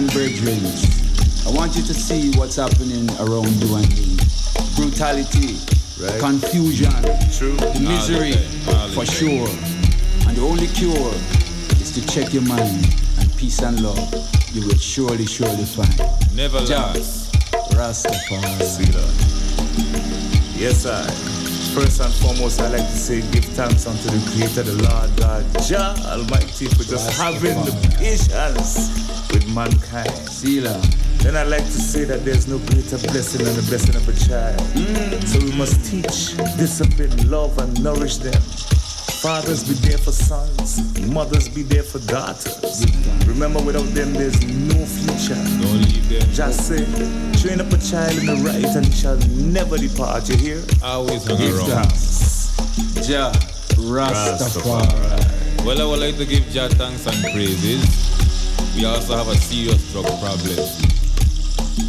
and brethren, I want you to see what's happening around you and me. Brutality, right. confusion, True. the misery, for sure. And the only cure is to check your mind and peace and love. You will surely, surely find. Never last. Rastafari. See. Yes, I. First and foremost, I like to say give thanks unto the Creator, the Lord God, Jah Almighty, for just having the patience mankind. Sila. Then I like to say that there's no greater blessing than the blessing of a child. Mm. So we must teach, discipline, love, and nourish them. Fathers be there for sons, mothers be there for daughters. Remember, without them, there's no future. Don't leave them. Just say, train up a child in the right and he shall never depart. You hear? Always hang Give around. thanks. Jah Rastafari. Well, I would like to give Jah thanks and praises. We also have a serious drug problem.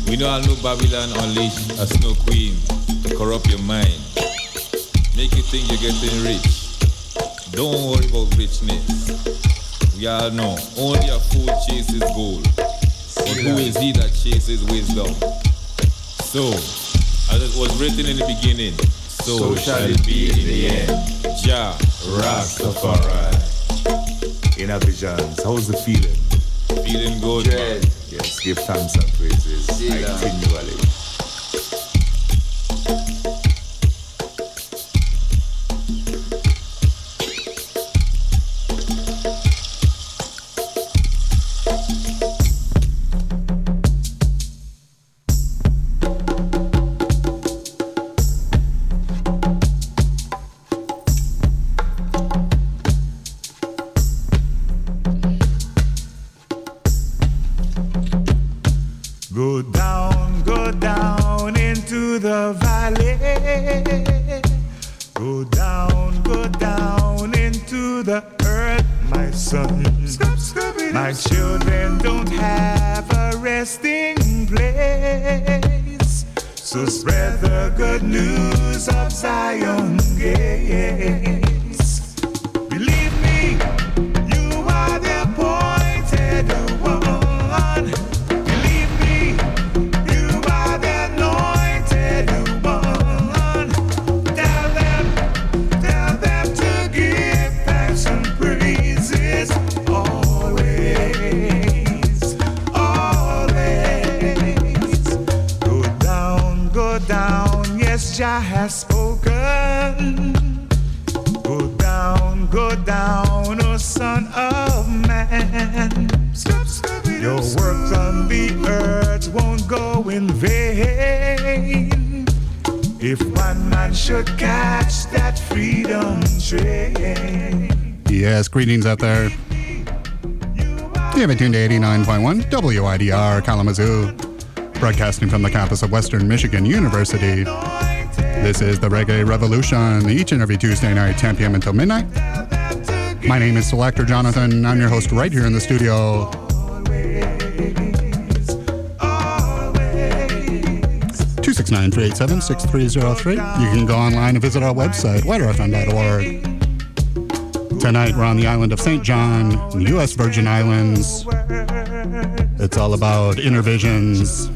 We know all know Babylon unleashed a snow queen to corrupt your mind. Make you think you're getting rich. Don't worry about richness. We all know only a fool chases gold. But who is he that chases wisdom? So, as it was written in the beginning, so, shall it be in the end. Jah Rastafari. Inner Visions, how's the feeling? Feeling good. Dread. Yes, give thanks and praises See continually. Should catch that freedom train. Yes, greetings out there. You have it tuned to 89.1 WIDR Kalamazoo, broadcasting from the campus of Western Michigan University. This is the Reggae Revolution, each and every Tuesday night, 10 p.m. until midnight. My name is Selector Jonathon. I'm your host right here in the studio. 269-387-6303. You can go online and visit our website, widrfm.org. Tonight we're on the island of St. John, U.S. Virgin Islands. It's all about Inner Visions,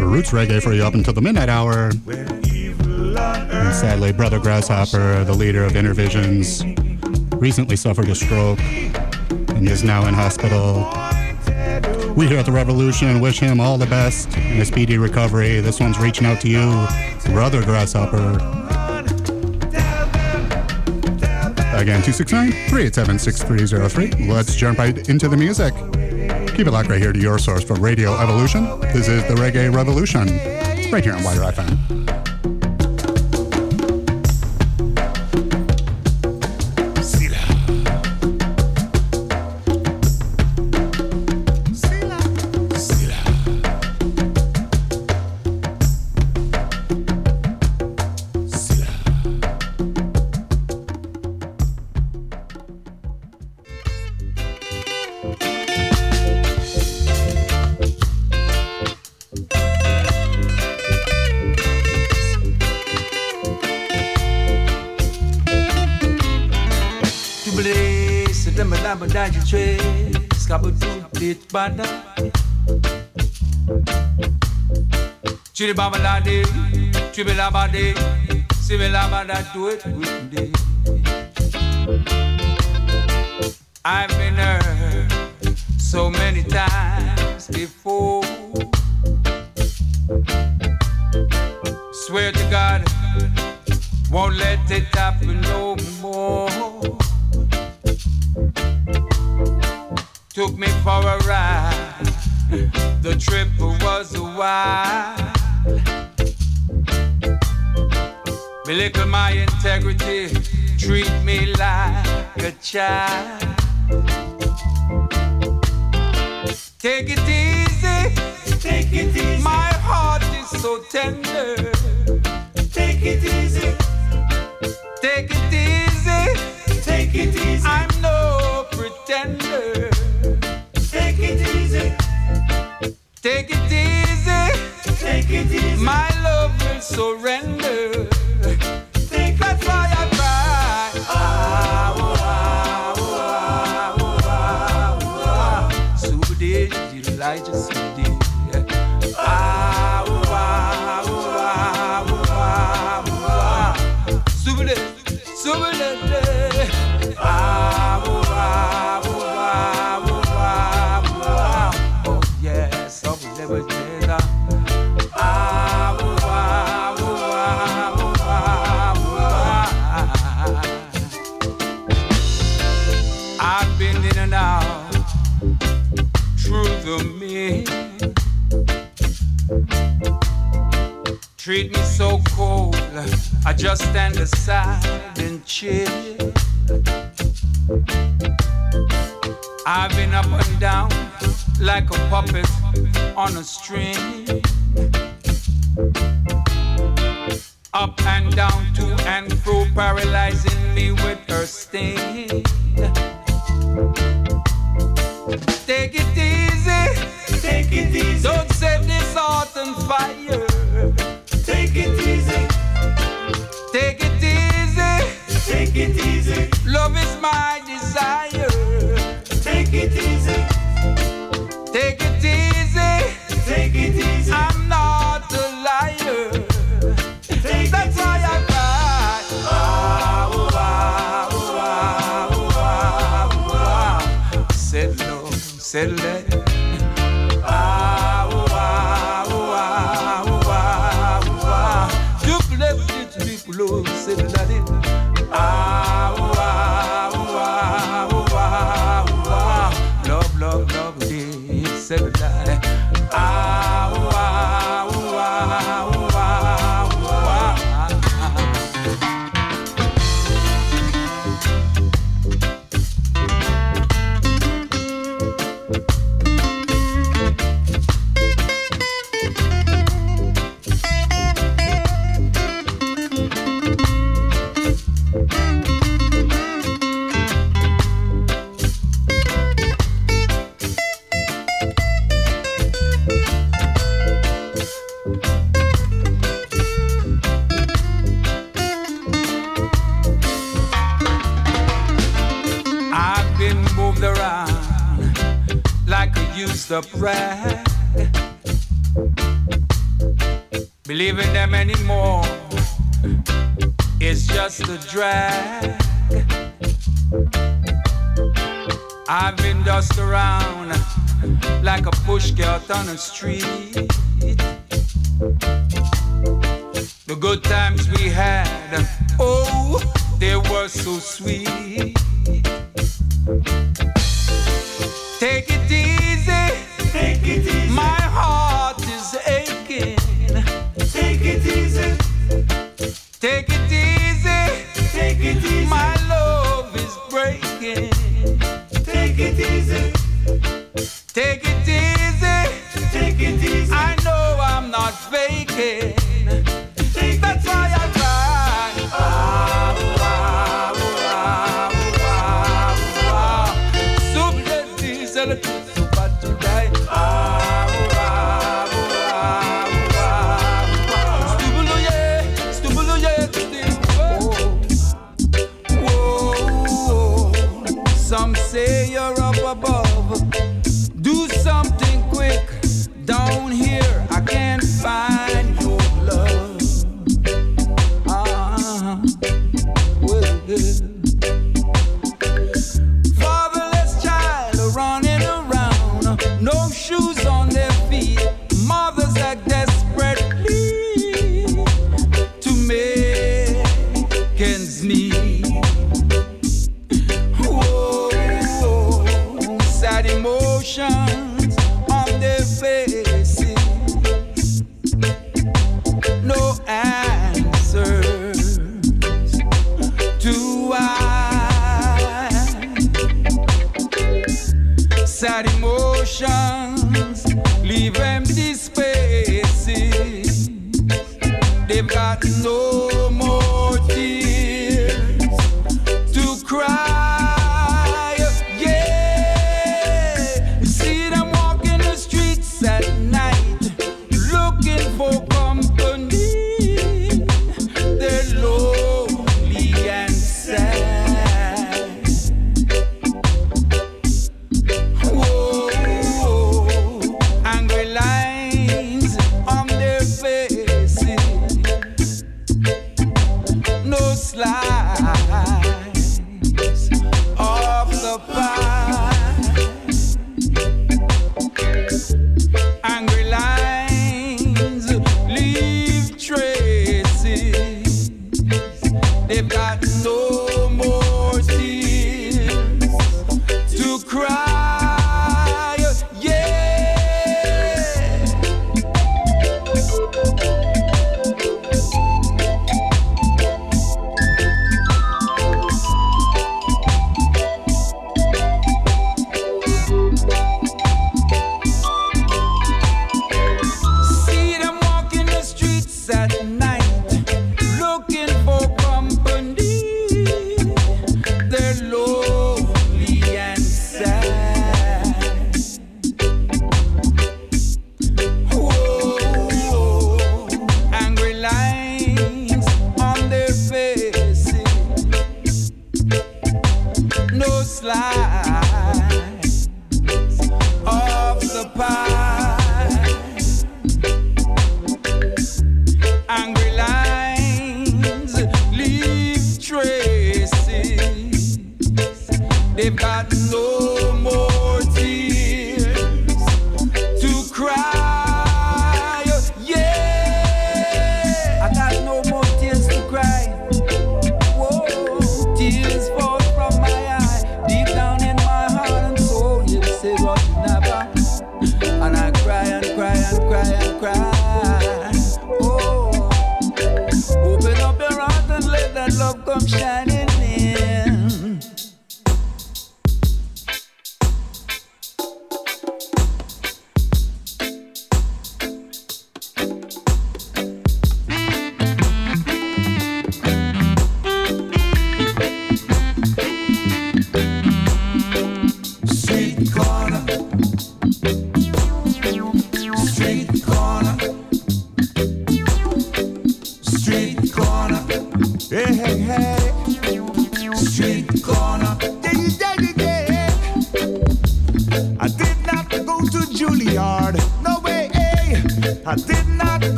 roots reggae for you up until the midnight hour. And sadly, Brother Grasshopper, the leader of Inner Visions, recently suffered a stroke and is now in hospital. We here at the Revolution wish him all the best and a speedy recovery. This one's reaching out to you, Brother Grasshopper. Again, 269-387-6303. Let's jump right into the music. Keep it locked right here to your source for Radio Evolution. This is the Reggae Revolution, right here on WIDR FM. Da do it with me. I've been hurt so many times before. Swear to God, won't let it happen to me. Treat me so cold, I just stand aside and chill. I've been up and down like a puppet on a string. Up and down, to and fro, paralyzing me with her sting.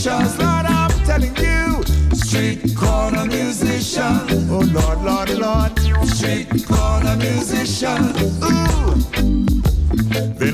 musicians, Lord, I'm telling you. Street corner musician. oh Lord, Lord, Lord. Street corner musician. ooh. They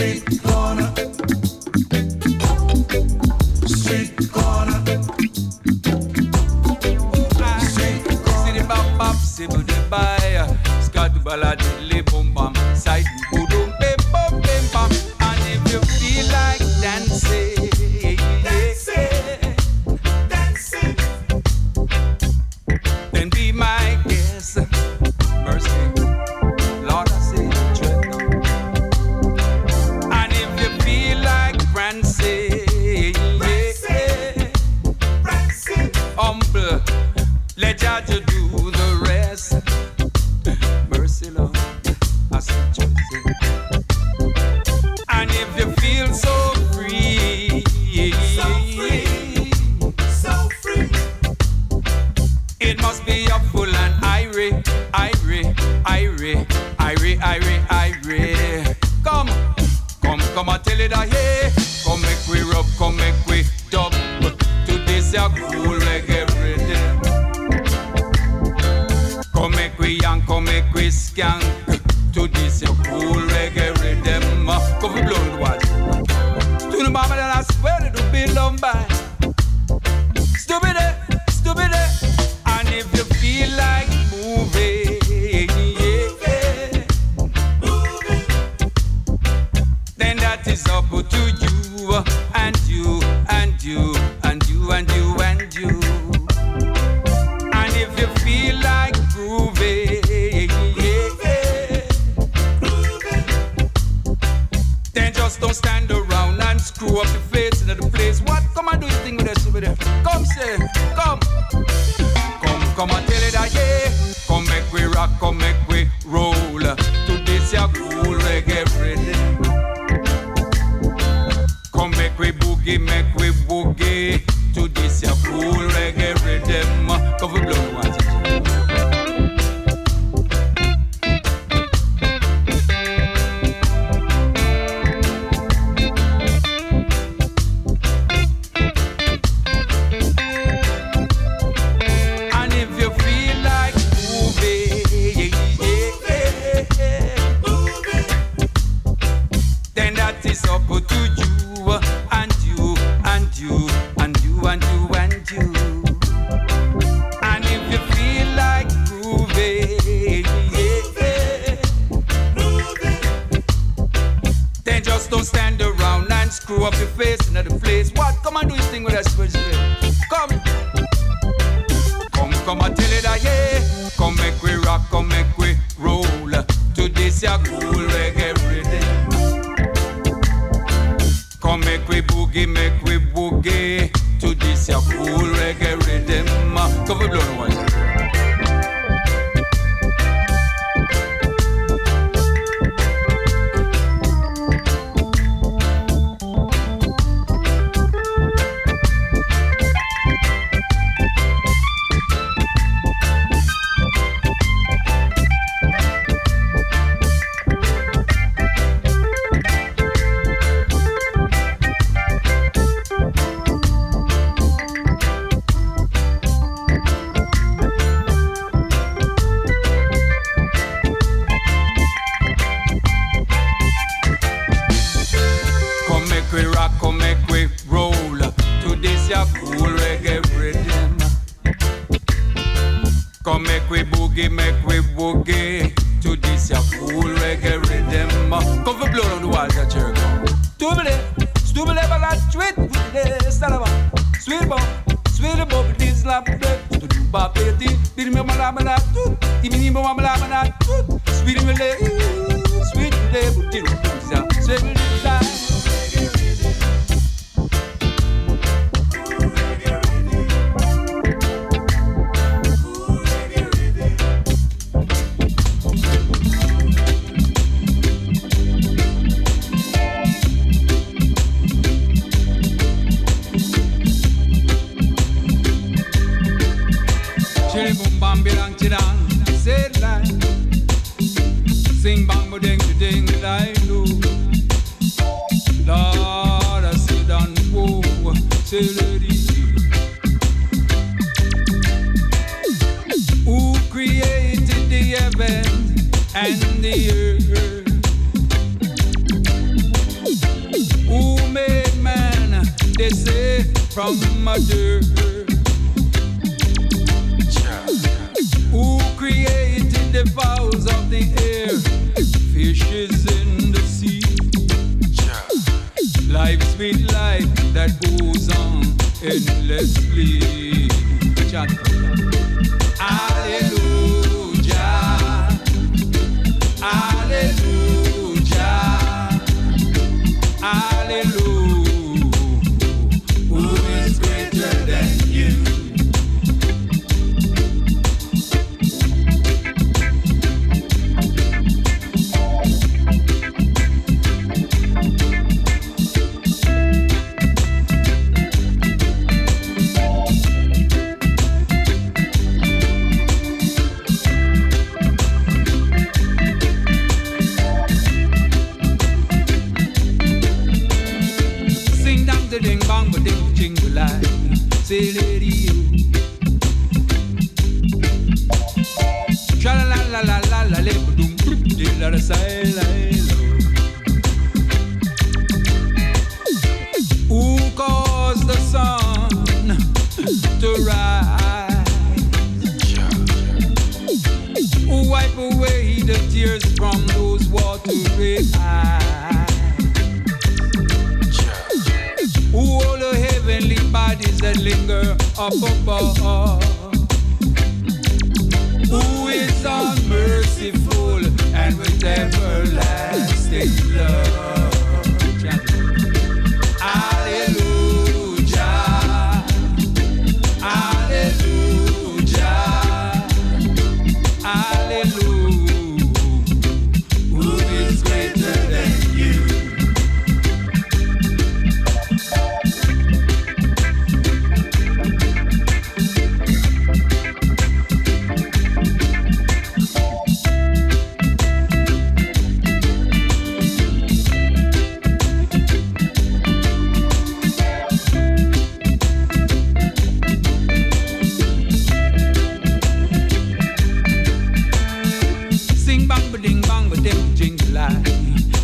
dancing.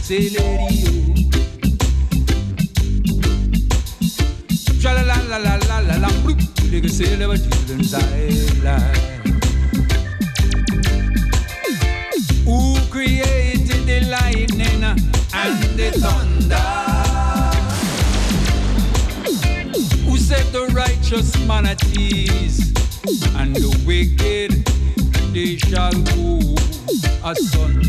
Celerio. La la la la la la la. Who created the lightning and the thunder? Who set the righteous man at ease and the wicked they shall go asunder?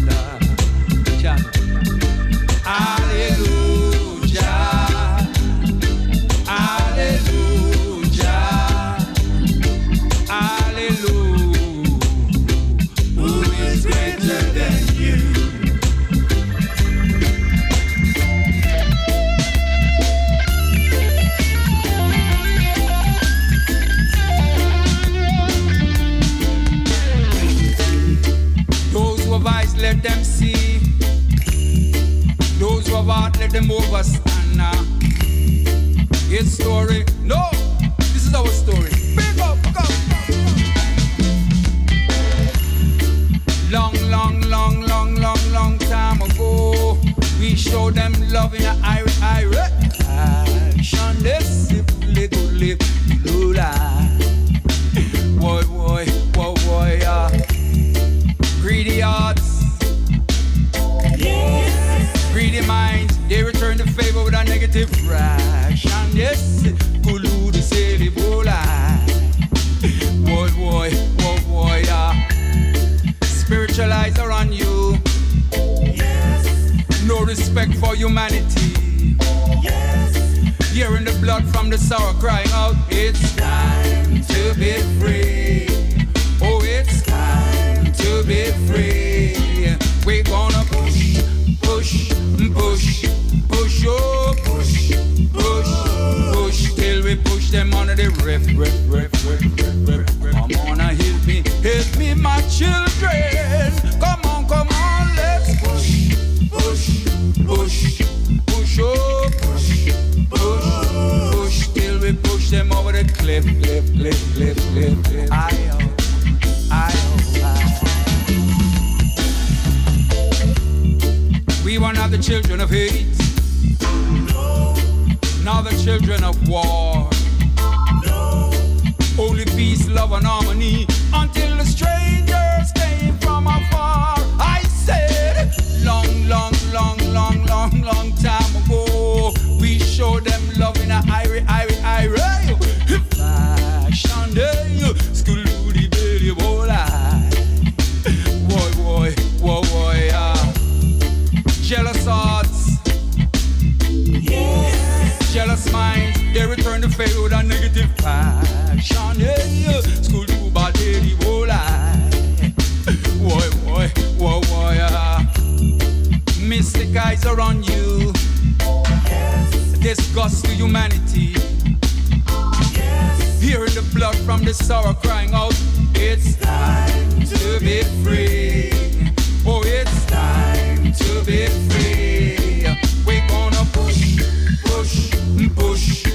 Push.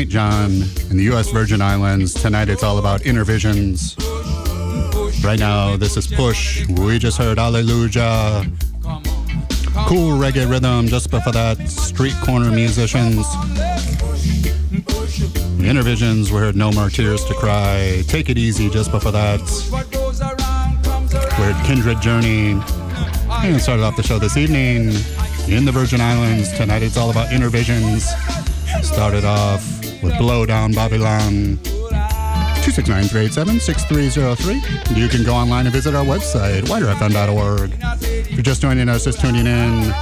St. John in the U.S. Virgin Islands. Tonight it's all about Inner Visions. Right now, this is Push. We just heard Alleluia. Cool reggae rhythm. Just before that, Street Corner Musicians. Inner Visions, we heard No More Tears to Cry. Take It Easy, just before that. We heard Kindred Journey. And started off the show this evening in the Virgin Islands. Tonight it's all about Inner Visions. Started off with Blow Down Babylon. 269 387 You can go online and visit our website, widrfm.org. If you're just joining us, just tuning in,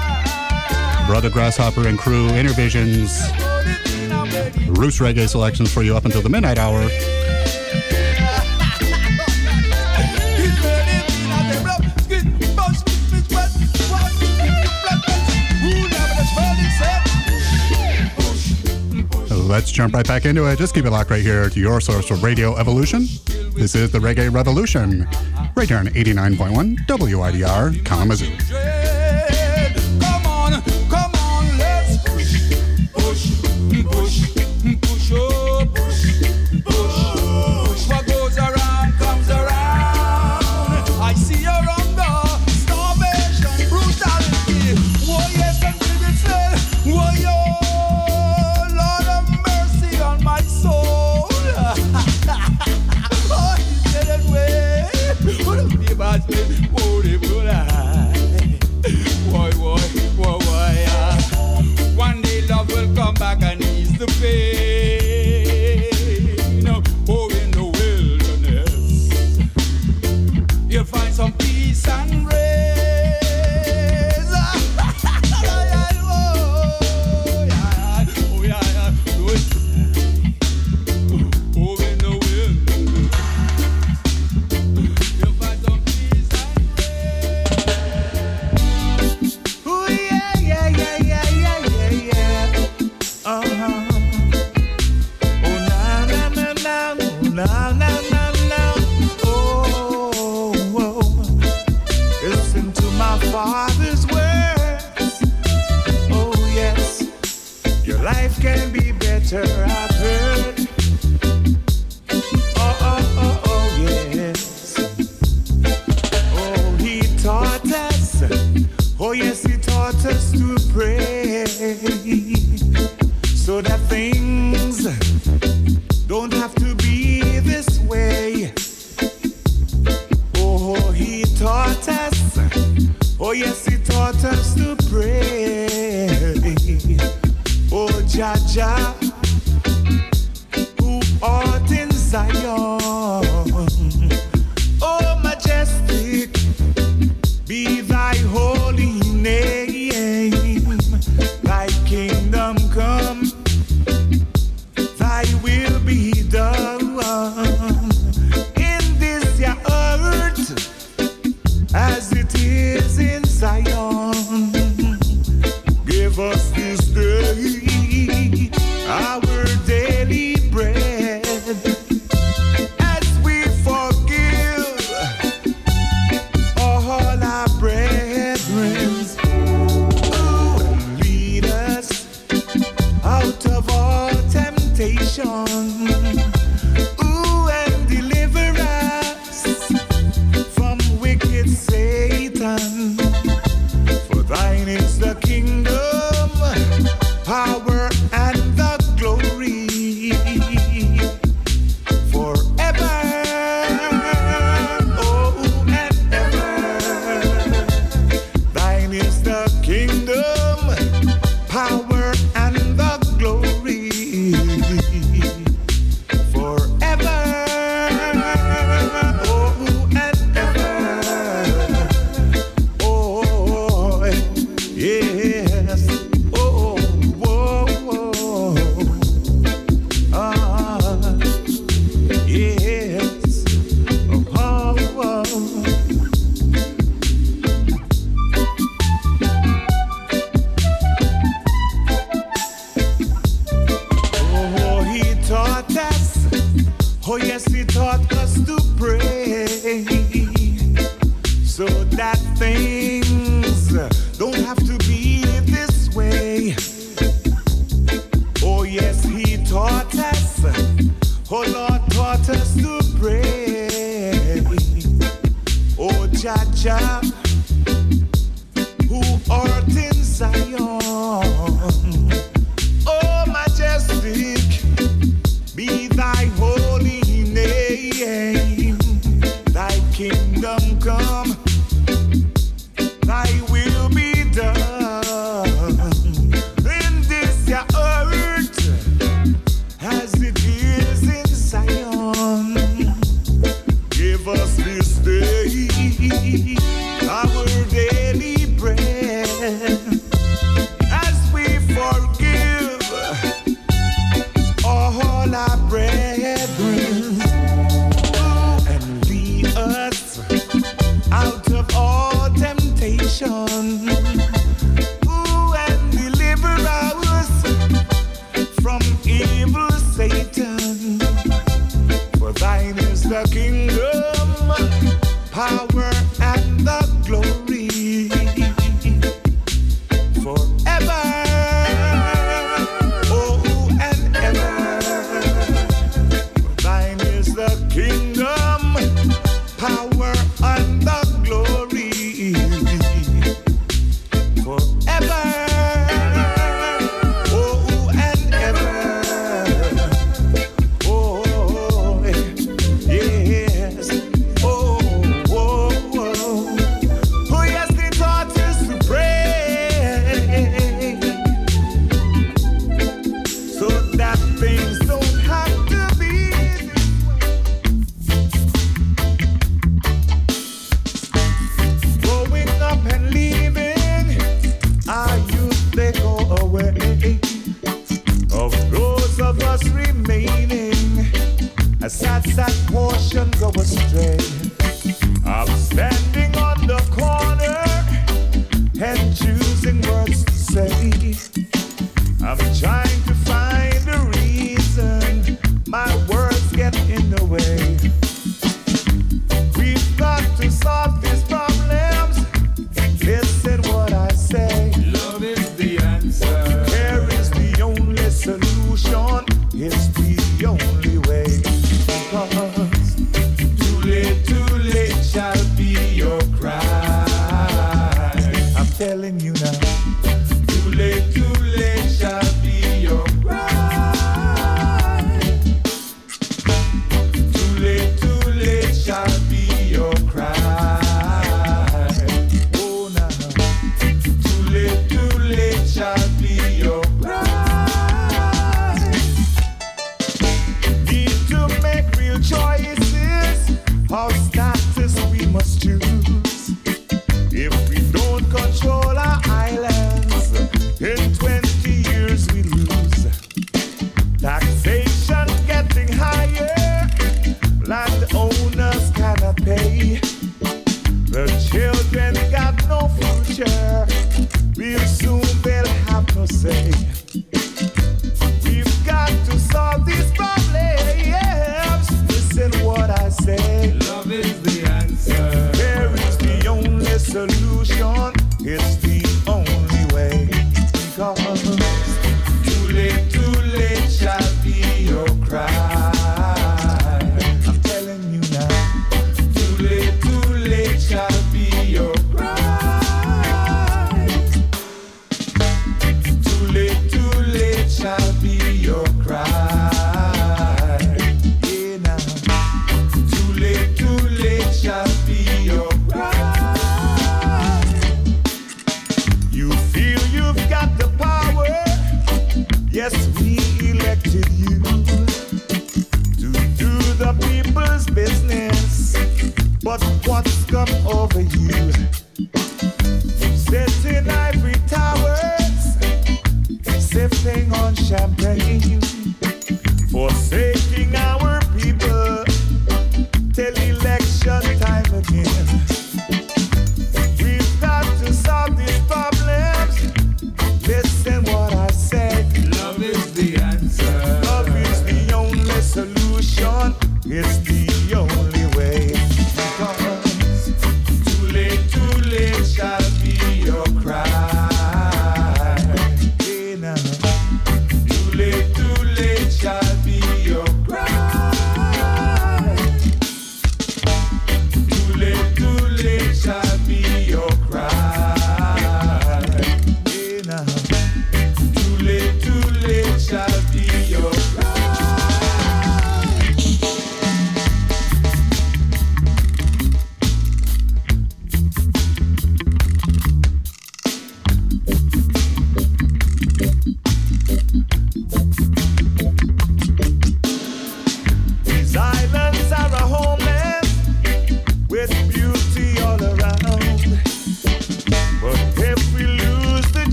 Brother Grasshopper and crew, Inner Visions, Roots Reggae selections for you up until the midnight hour. let's jump right back into it. Just keep it locked right here to your source of radio evolution. This is the Reggae Revolution, right here on 89.1 WIDR Kalamazoo. Solution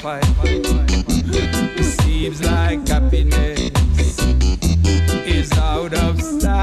It Seems like happiness is out of sight.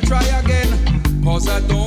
try again. Cause I don't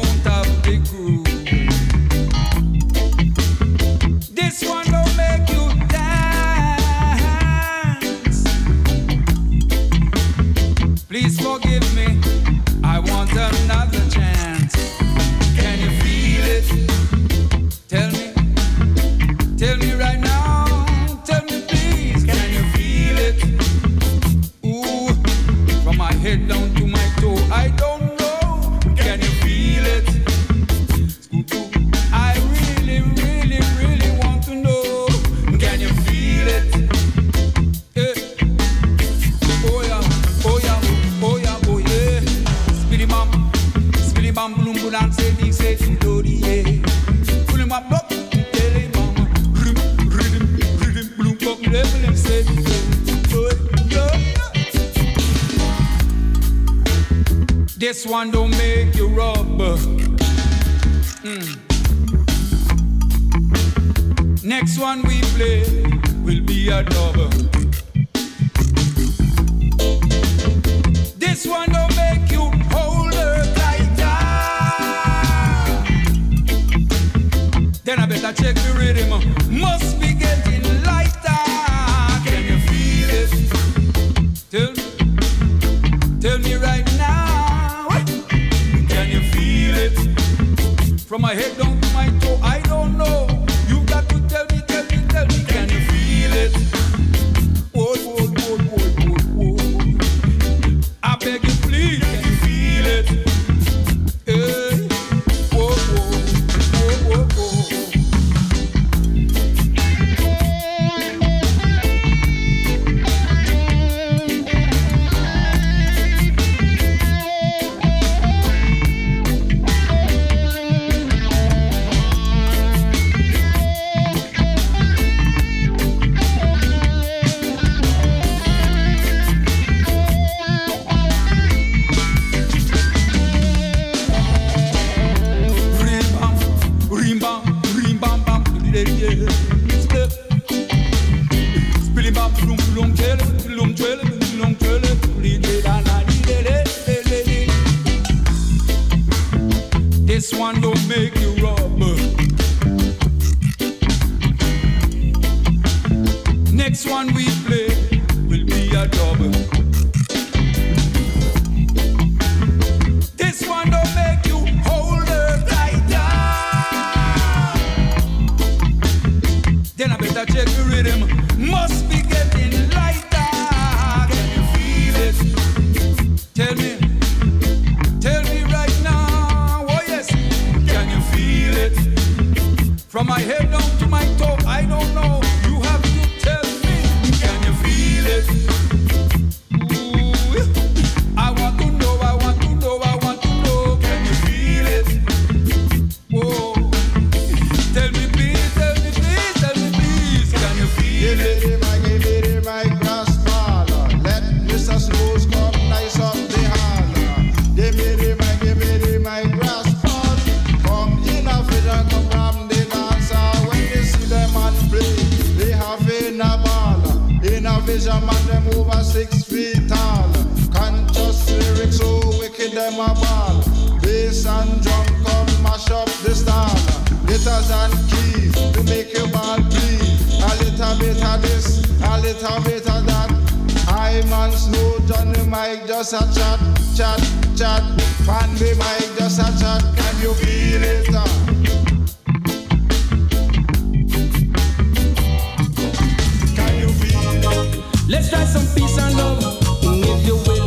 In a vision, man, them over six feet tall. Conscious lyrics, so wicked them a ball. Bass and drum come mash up the style. Guitars and keys to make your ball bleed. A little bit of this, a little bit of that. I man slow Johnny Mike just a chat, chat, chat. Fan the mic just a chat. Can you feel it? Uh? Let's try some peace and love. If you will.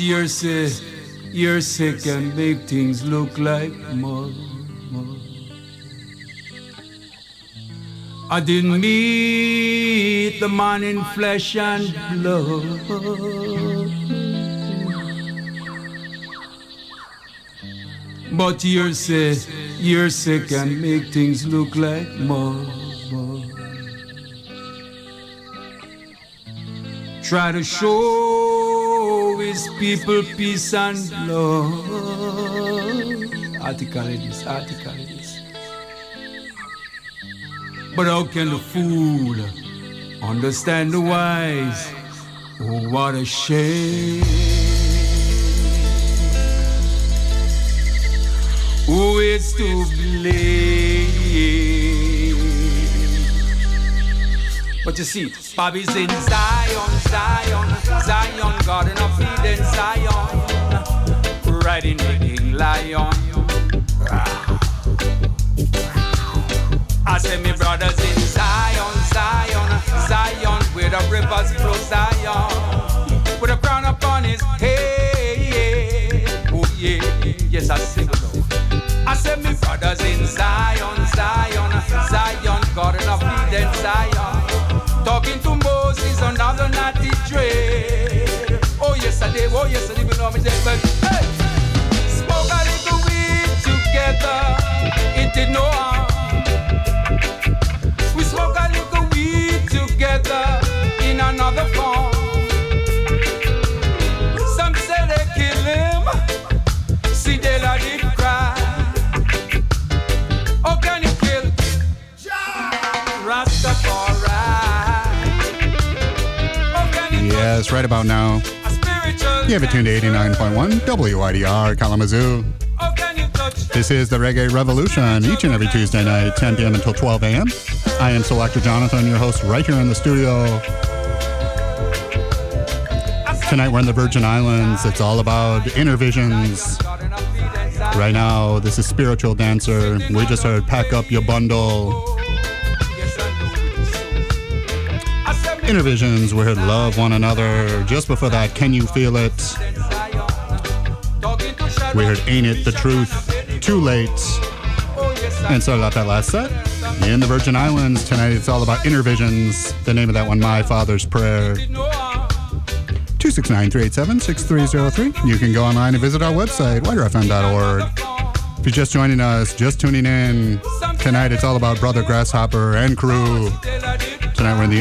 But hearsay, hearsay can make things look like more. more. I didn't meet the man in flesh and blood. But hearsay, hearsay can make things look like more. Try to show his people peace and love. Article it is, article it is. But how can the fool understand the wise? Oh, what a shame. Who is to blame? But you see, Bobby's in Zion, Zion, Zion, Garden of Eden, Zion, riding the king lion. I say, me brothers in Zion, Zion, Zion, where the rivers flow, Zion, with a crown upon his head. Oh yeah, yes I sing it. I say, me brothers in Zion, Zion, Zion, Garden of Eden, Zion. Did, oh yes I did, you know me but hey, smoke a little weed together, it did no harm. We smoke a little weed together in another form. Some say they kill him, see they let it? Yes, right about now. You have it tuned to 89.1 WIDR Kalamazoo. This is the Reggae Revolution each and every Tuesday night, 10 p.m. until 12 a.m. I am Selector Jonathon, your host, right here in the studio. Tonight we're in the Virgin Islands. It's all about inner visions. Right now, this is Spiritual Dancer. We just heard Pack Up Your Bundle. Inner Visions, we heard Love One Another. Just before that, Can You Feel It? We heard Ain't It the Truth? Too Late. And started out that last set in the Virgin Islands. Tonight it's all about Inner Visions. The name of that one, My Father's Prayer. 269 387 6303. You can go online and visit our website, widrfm.org. If you're just joining us, just tuning in, tonight it's all about Brother Grasshopper and crew. Tonight we're in the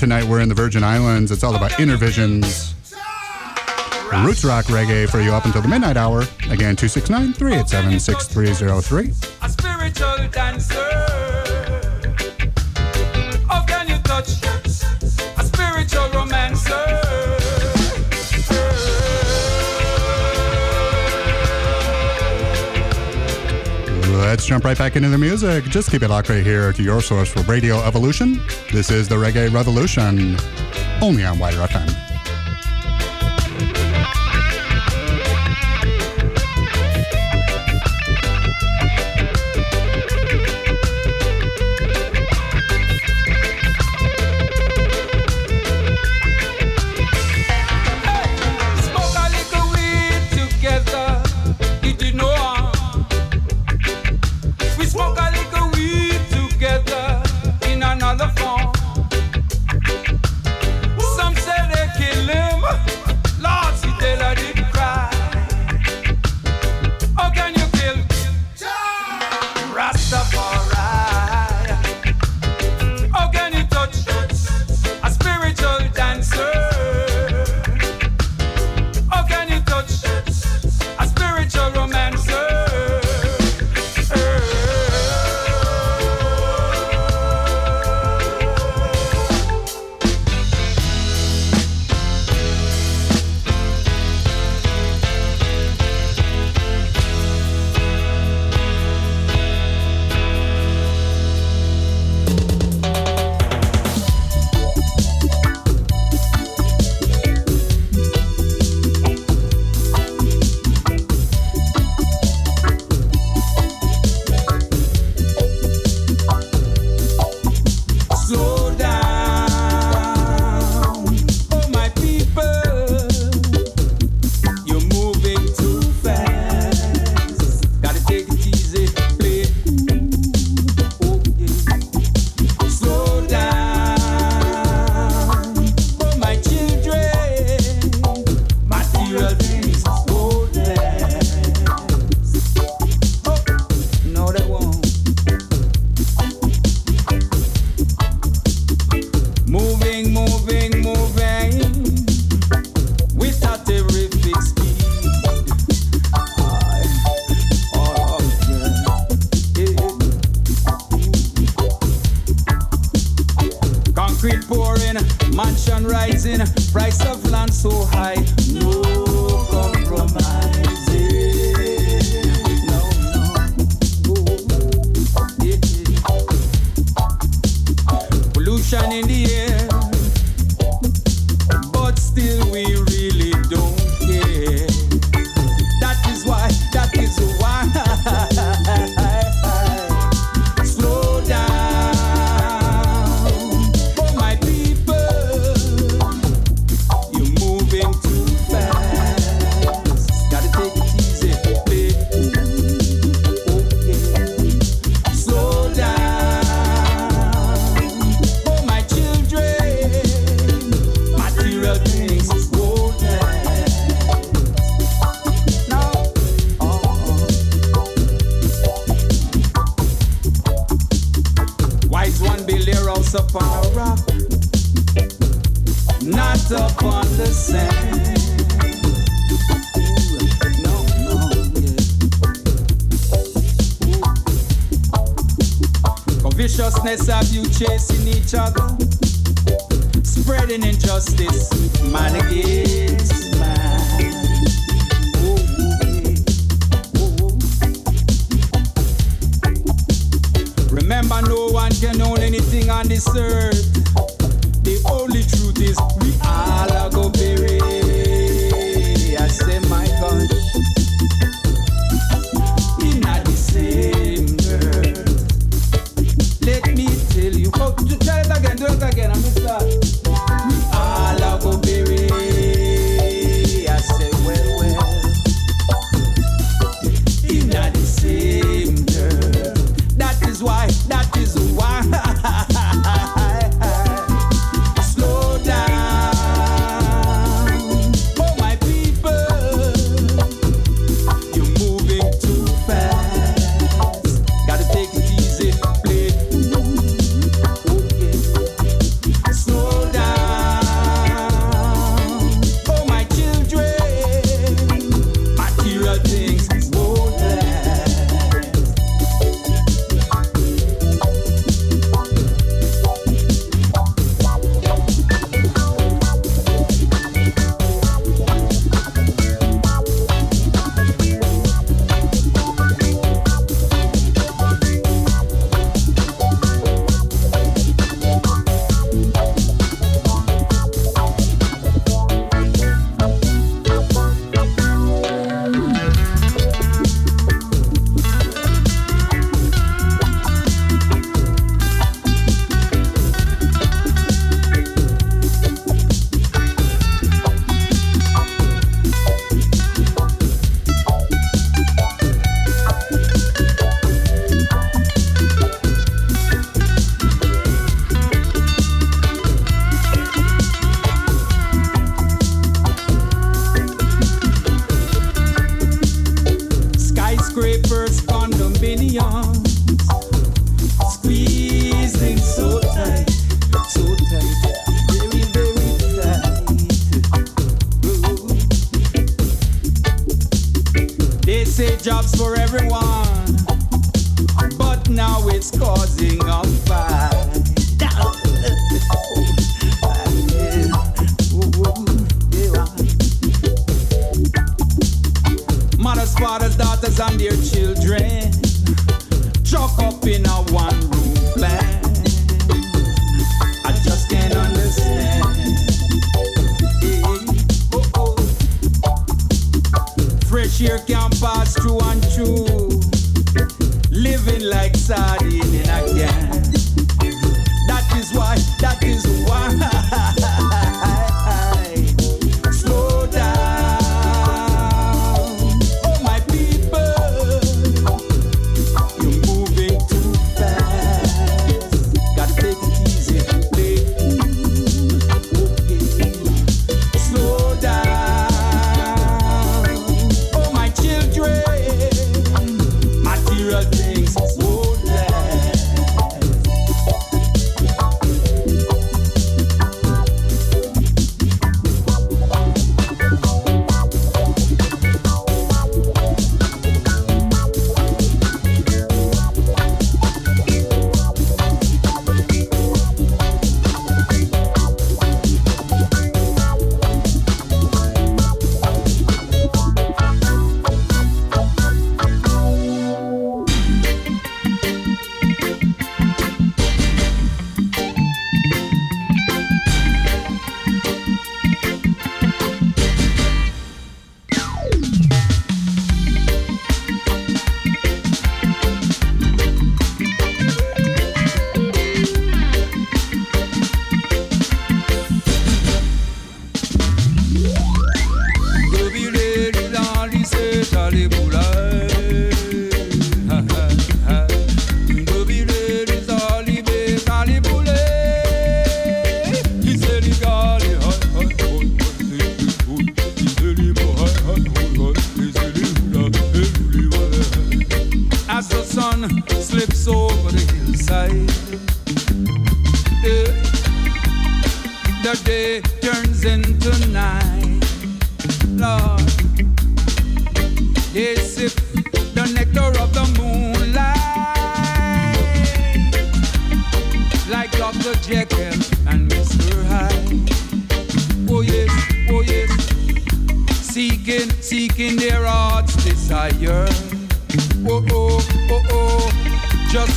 tonight we're in the Virgin Islands. It's all about inner visions. Roots rock reggae for you up until the midnight hour. Again, 269 387 6303. A spiritual dancer. Let's jump right back into the music. Just keep it locked right here to your source for Radio Evolution. This is the Reggae Revolution, only on WIDR FM.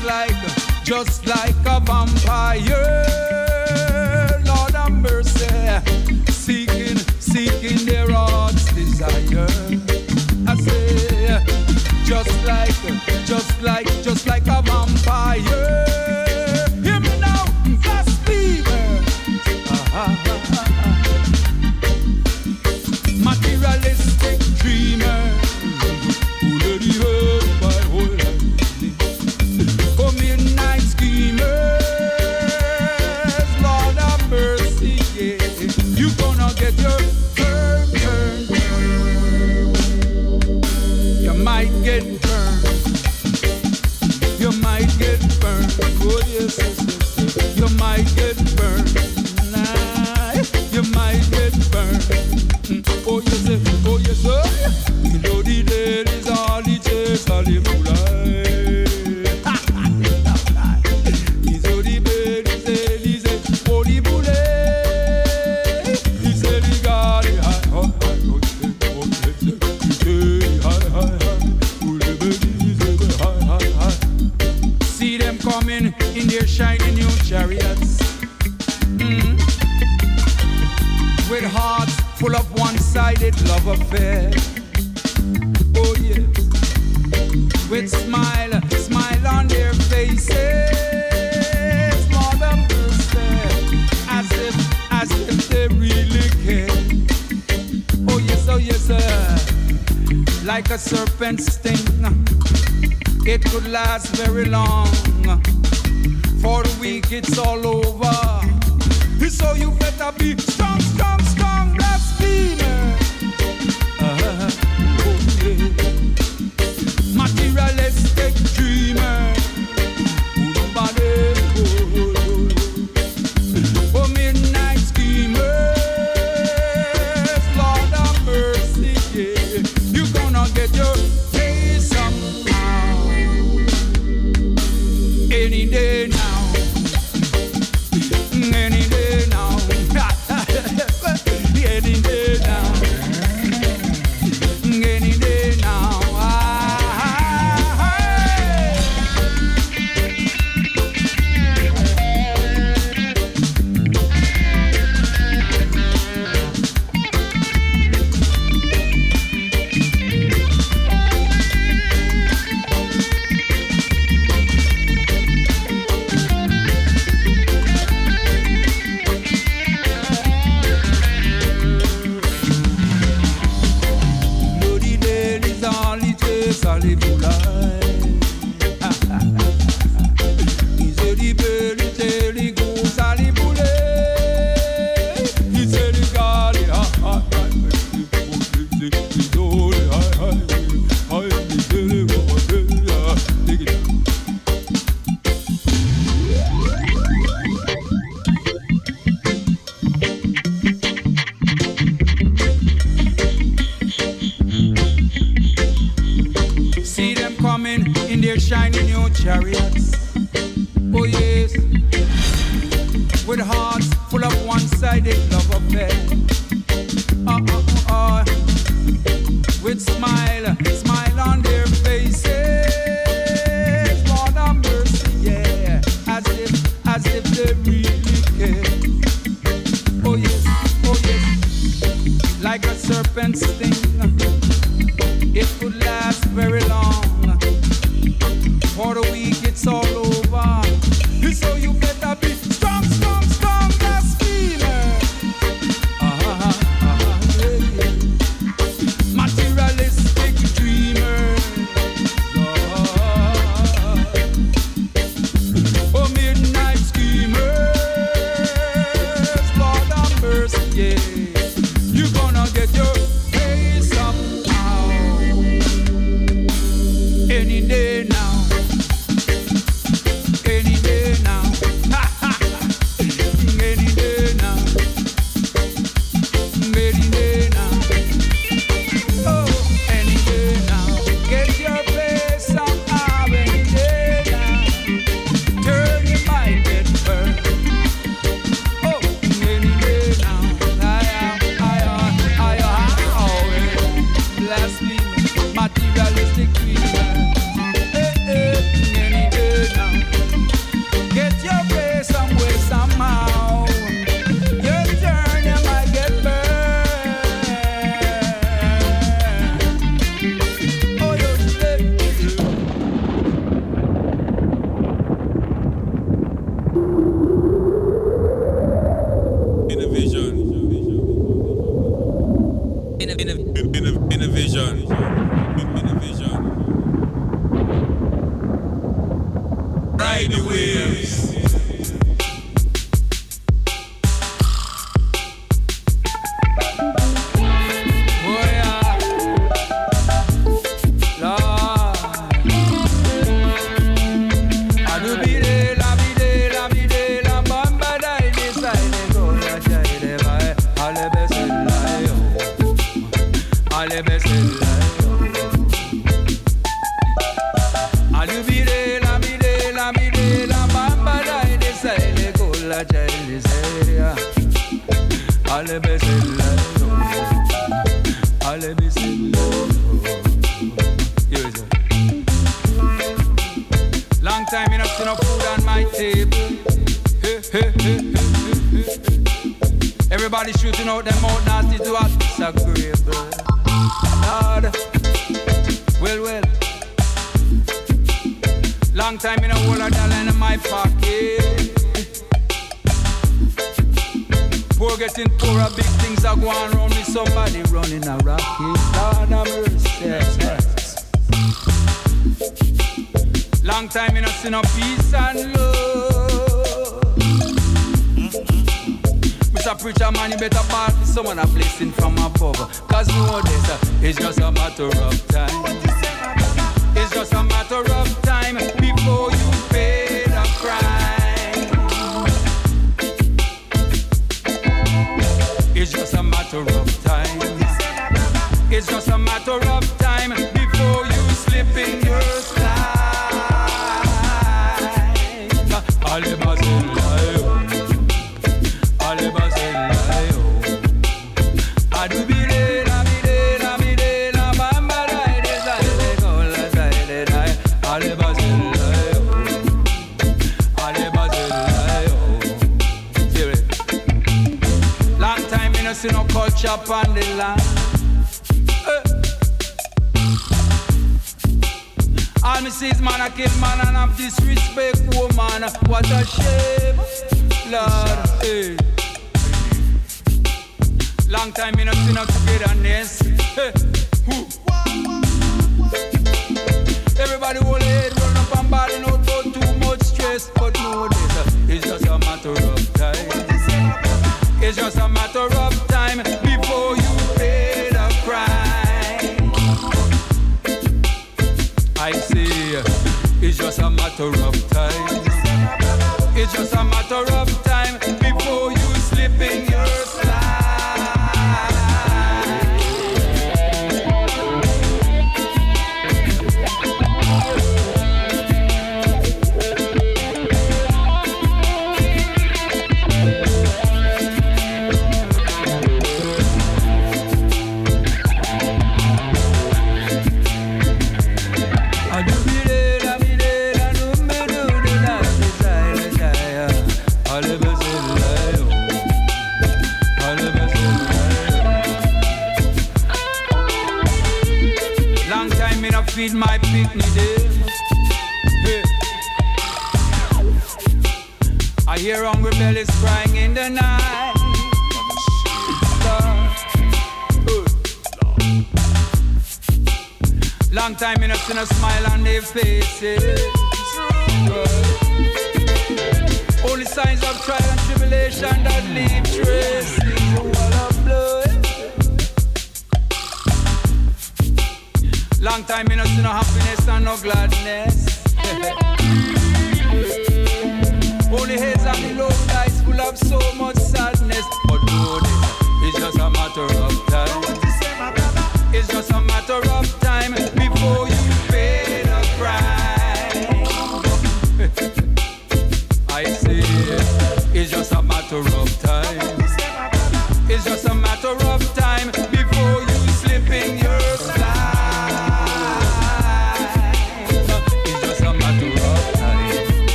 just like, just like a vampire. Lord have mercy, seeking, seeking their heart's desire. I say, just like, just like, just like a vampire. smile. See no culture on the land. All me see man a kill man and have disrespect woman. What a shame, Lord. Hey. Long time me no see no togetherness. Everybody hold head run up and balling out for too much stress, but no this it's just a matter of time. It's just a matter of time before you pay the crime. I say it's just a matter of time. It's just a matter of Hey. I hear hungry bellies crying in the night. Long time a seen a smile on their faces. Only signs of trial and tribulation that leave traces. Wall of blood. Long time in a seen no happiness and no gladness. Only heads and the low dice full of so much sadness. But no, it's just a matter of time. It's just a matter of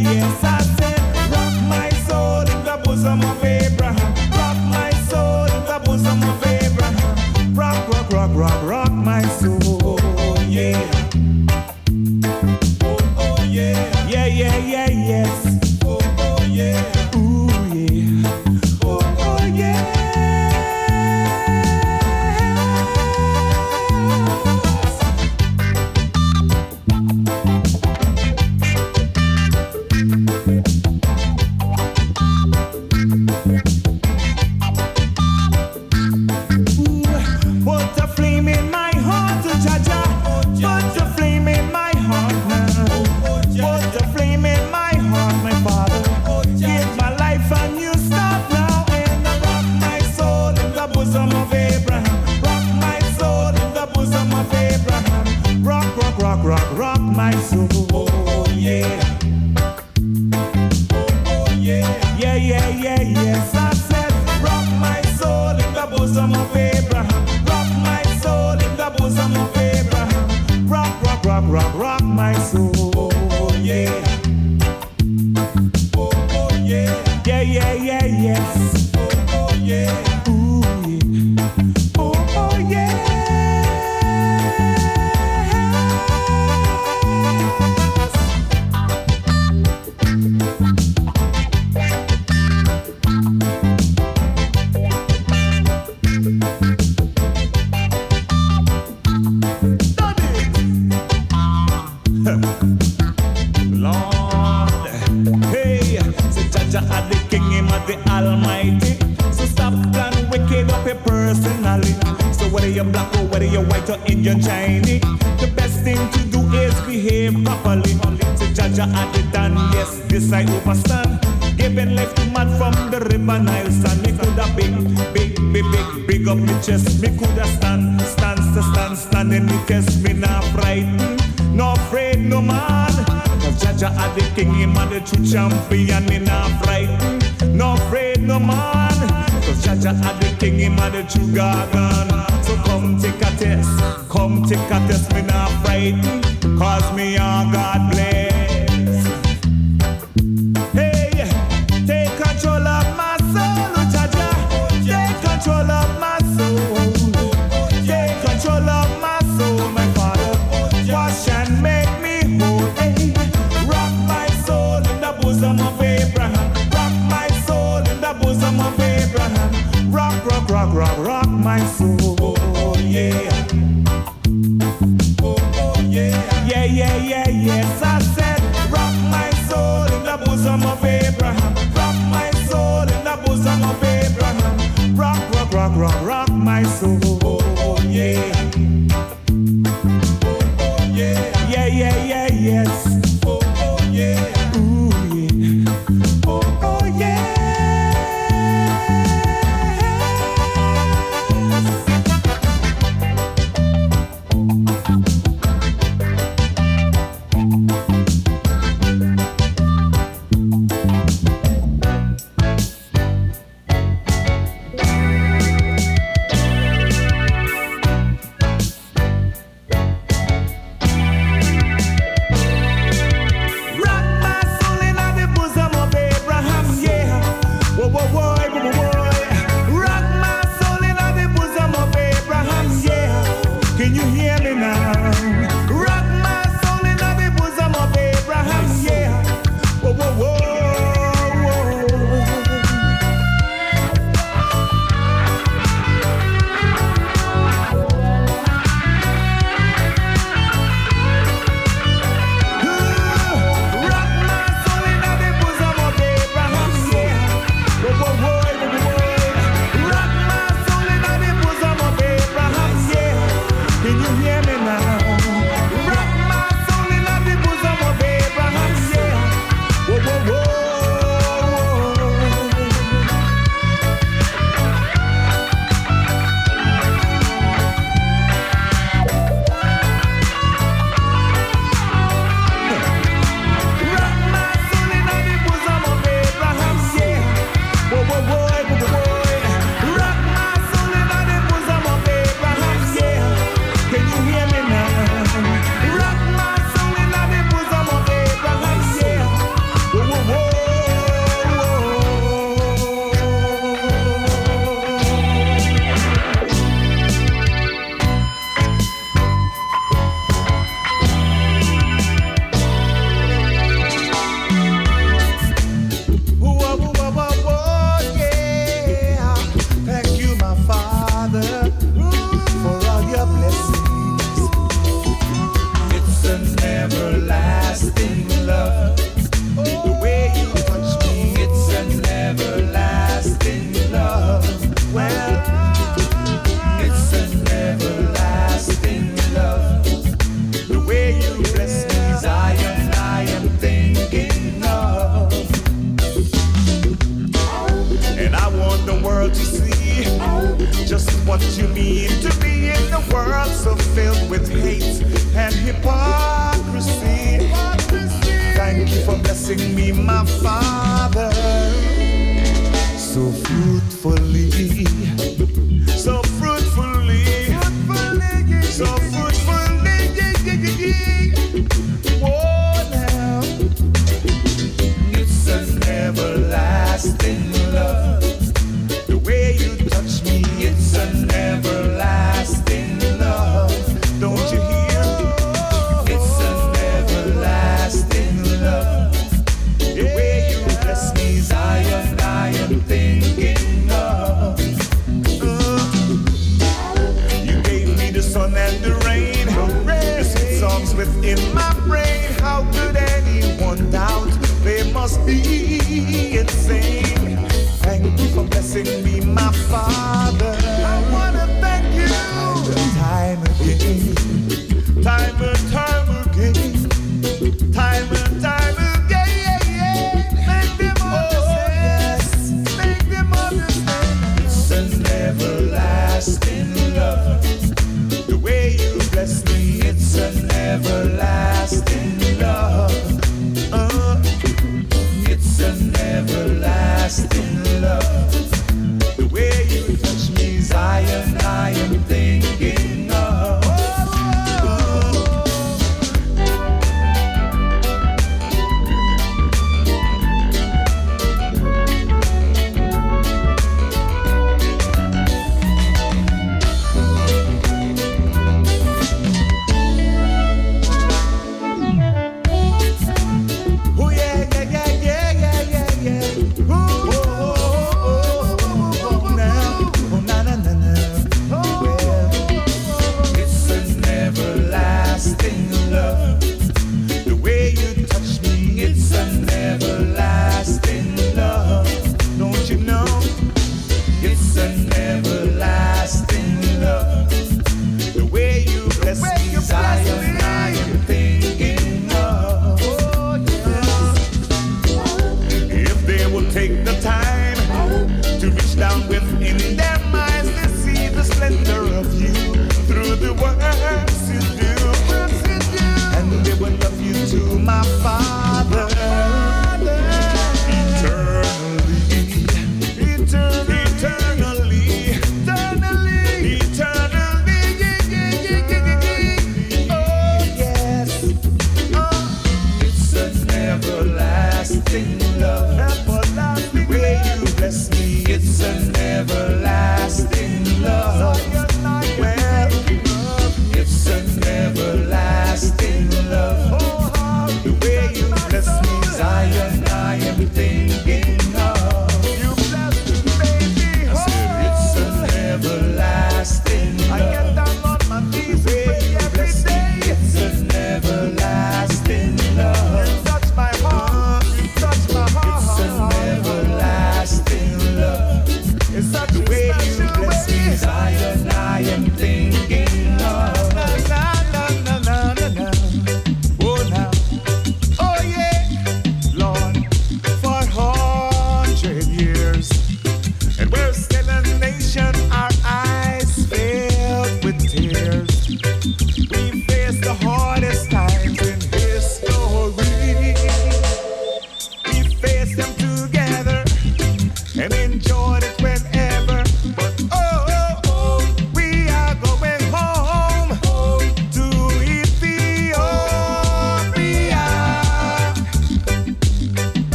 yes, I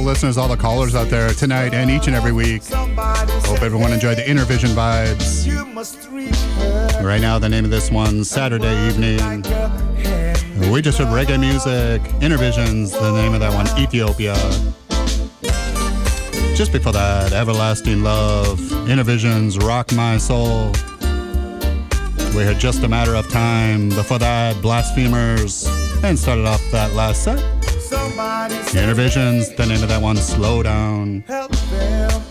the listeners, all the callers out there tonight and each and every week. Hope everyone enjoyed the Inner Vision vibes. Right now, the name of this one, Saturday Evening. We just heard reggae music. Inner Visions, the name of that one, Ethiopia. Just before that, Everlasting Love, Inner Visions, Rock My Soul. We had Just a Matter of Time. Before that, Blasphemers. And started off that last set. Inner Visions, the name of that one, Slow Down. help them.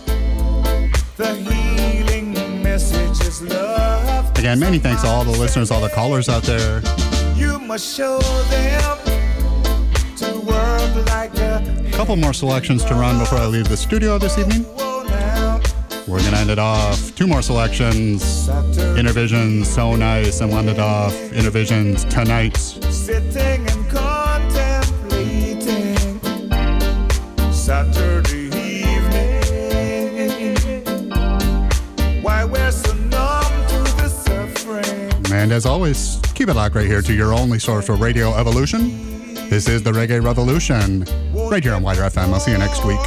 The healing message is love. Again, many thanks to all the listeners, all the callers out there. You must show them to work like a couple more selections to run before I leave the studio this evening. We're gonna end it off. Two more selections. Inner Visions, so nice, and one it off. Inner Visions tonight. And as always, keep it locked right here to your only source for Radio Evolution. This is the Reggae Revolution, right here on WIDR FM. I'll see you next week.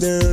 there.